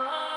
Oh.